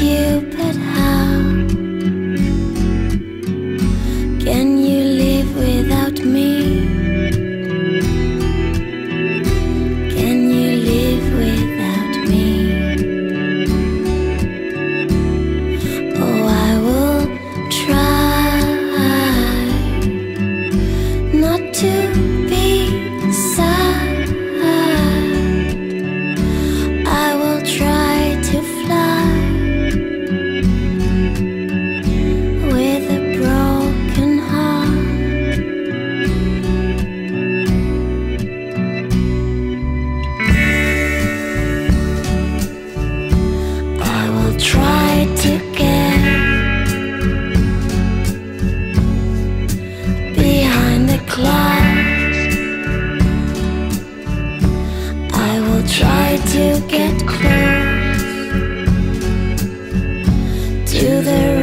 you Try to get close to the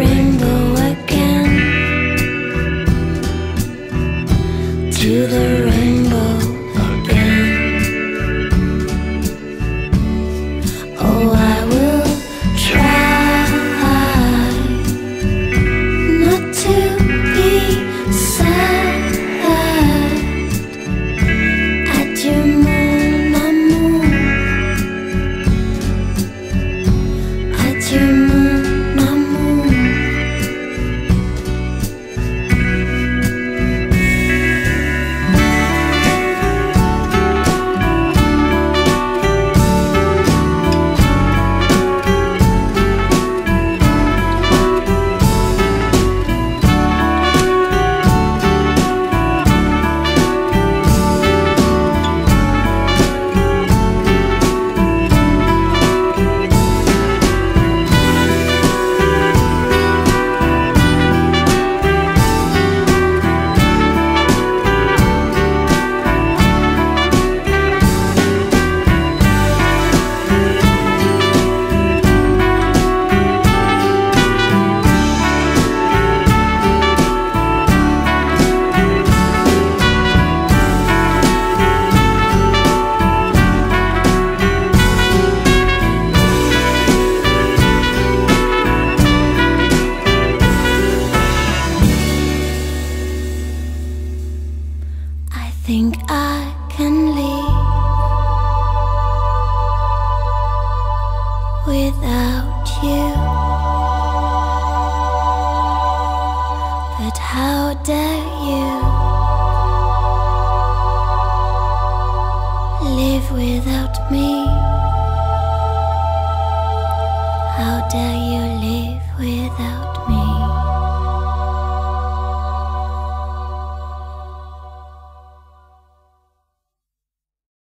think I can leave without you.